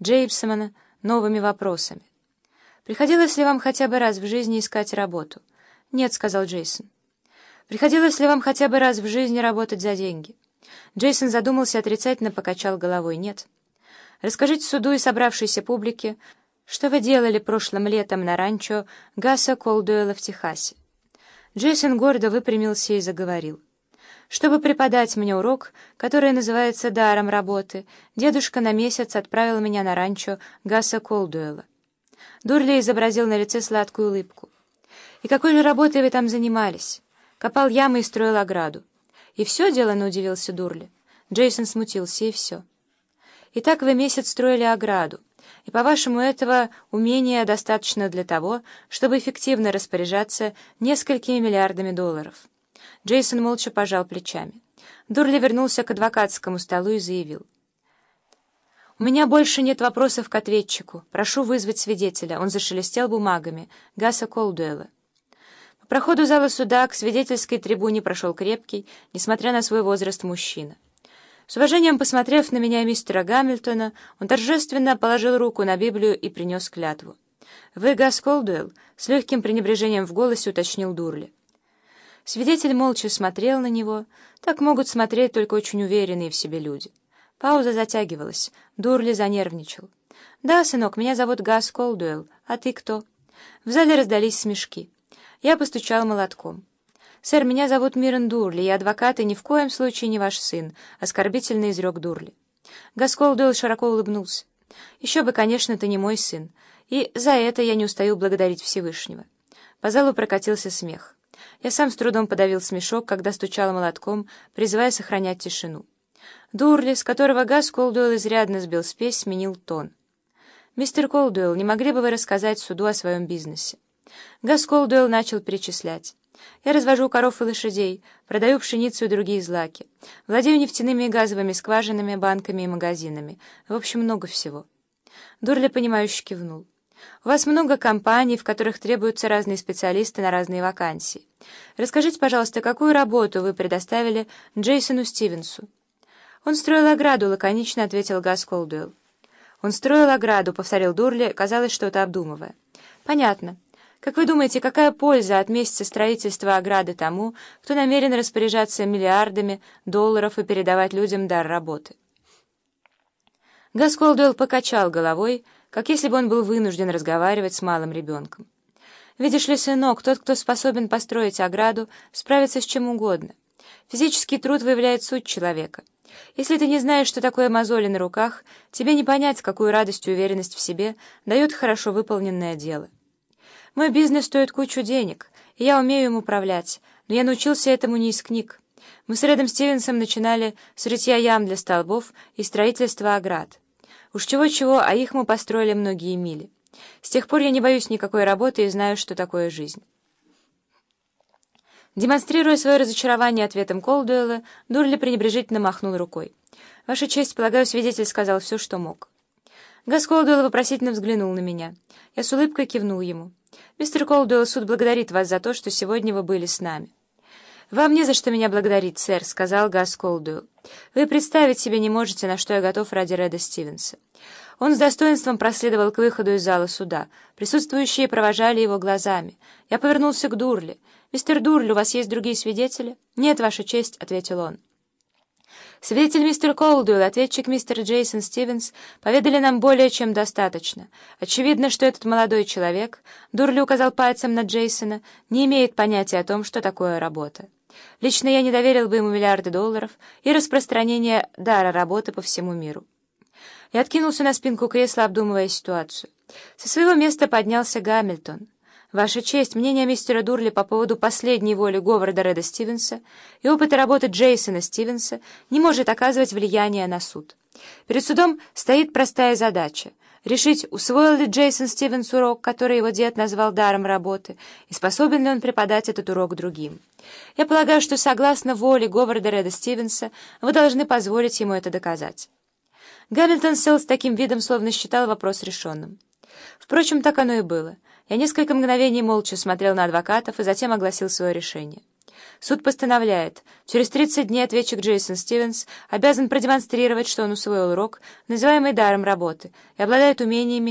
Джейпсона новыми вопросами. «Приходилось ли вам хотя бы раз в жизни искать работу?» «Нет», — сказал Джейсон. «Приходилось ли вам хотя бы раз в жизни работать за деньги?» Джейсон задумался, отрицательно покачал головой. «Нет». «Расскажите суду и собравшейся публике, что вы делали прошлым летом на ранчо Гаса Колдуэлла в Техасе». Джейсон гордо выпрямился и заговорил. Чтобы преподать мне урок, который называется «даром работы», дедушка на месяц отправил меня на ранчо Гаса Колдуэлла. Дурли изобразил на лице сладкую улыбку. «И какой же работой вы там занимались?» «Копал ямы и строил ограду». «И все делано?» — удивился Дурли. Джейсон смутился, и все. «И так вы месяц строили ограду, и, по-вашему, этого умения достаточно для того, чтобы эффективно распоряжаться несколькими миллиардами долларов». Джейсон молча пожал плечами. Дурли вернулся к адвокатскому столу и заявил. «У меня больше нет вопросов к ответчику. Прошу вызвать свидетеля». Он зашелестел бумагами. Гаса Колдуэлла. По проходу зала суда к свидетельской трибуне прошел крепкий, несмотря на свой возраст, мужчина. С уважением посмотрев на меня мистера Гамильтона, он торжественно положил руку на Библию и принес клятву. «Вы Гас Колдуэлл?» — с легким пренебрежением в голосе уточнил Дурли. Свидетель молча смотрел на него. Так могут смотреть только очень уверенные в себе люди. Пауза затягивалась. Дурли занервничал. «Да, сынок, меня зовут Гас Колдуэлл. А ты кто?» В зале раздались смешки. Я постучал молотком. «Сэр, меня зовут Мирен Дурли, я адвокат и ни в коем случае не ваш сын», — оскорбительно изрек Дурли. Гас Колдуэлл широко улыбнулся. «Еще бы, конечно, ты не мой сын, и за это я не устаю благодарить Всевышнего». По залу прокатился смех. Я сам с трудом подавил смешок, когда стучал молотком, призывая сохранять тишину. Дурли, с которого Газ Колдуэлл изрядно сбил спесь, сменил тон. «Мистер Колдуэлл, не могли бы вы рассказать суду о своем бизнесе?» Газ Колдуэлл начал перечислять. «Я развожу коров и лошадей, продаю пшеницу и другие злаки, владею нефтяными и газовыми скважинами, банками и магазинами. В общем, много всего». Дурли, понимающе кивнул. У вас много компаний, в которых требуются разные специалисты на разные вакансии. Расскажите, пожалуйста, какую работу вы предоставили Джейсону Стивенсу?» «Он строил ограду», — лаконично ответил Гас Колдуэлл. «Он строил ограду», — повторил Дурли, казалось, что-то обдумывая. «Понятно. Как вы думаете, какая польза от месяца строительства ограды тому, кто намерен распоряжаться миллиардами долларов и передавать людям дар работы?» Гас Колдуэлл покачал головой, — как если бы он был вынужден разговаривать с малым ребенком. Видишь ли, сынок, тот, кто способен построить ограду, справится с чем угодно. Физический труд выявляет суть человека. Если ты не знаешь, что такое мозоли на руках, тебе не понять, какую радость и уверенность в себе дает хорошо выполненное дело. Мой бизнес стоит кучу денег, и я умею им управлять, но я научился этому не из книг. Мы с Рэдом Стивенсом начинали с рытья ям для столбов и строительства оград. Уж чего-чего, а их мы построили многие мили. С тех пор я не боюсь никакой работы и знаю, что такое жизнь. Демонстрируя свое разочарование ответом Колдуэлла, Дурли пренебрежительно махнул рукой. «Ваша честь, полагаю, свидетель сказал все, что мог». Гас Колдуэлл вопросительно взглянул на меня. Я с улыбкой кивнул ему. «Мистер Колдуэлл, суд благодарит вас за то, что сегодня вы были с нами». «Вам не за что меня благодарить, сэр», — сказал Гас Колдуэлл. «Вы представить себе не можете, на что я готов ради Реда Стивенса». Он с достоинством проследовал к выходу из зала суда. Присутствующие провожали его глазами. Я повернулся к Дурли. «Мистер Дурли, у вас есть другие свидетели?» «Нет, Ваша честь», — ответил он. Свидетель мистер Колдуэлл и ответчик мистер Джейсон Стивенс поведали нам более чем достаточно. Очевидно, что этот молодой человек, Дурли указал пальцем на Джейсона, не имеет понятия о том, что такое работа. Лично я не доверил бы ему миллиарды долларов и распространение дара работы по всему миру. Я откинулся на спинку кресла, обдумывая ситуацию. Со своего места поднялся Гамильтон. «Ваша честь, мнение мистера Дурли по поводу последней воли Говарда Реда Стивенса и опыта работы Джейсона Стивенса не может оказывать влияние на суд. Перед судом стоит простая задача — решить, усвоил ли Джейсон Стивенс урок, который его дед назвал даром работы, и способен ли он преподать этот урок другим. Я полагаю, что согласно воле Говарда Реда Стивенса вы должны позволить ему это доказать». Гамильтон сел с таким видом, словно считал вопрос решенным. Впрочем, так оно и было — я несколько мгновений молча смотрел на адвокатов и затем огласил свое решение. Суд постановляет, через 30 дней ответчик Джейсон Стивенс обязан продемонстрировать, что он усвоил урок, называемый даром работы, и обладает умениями,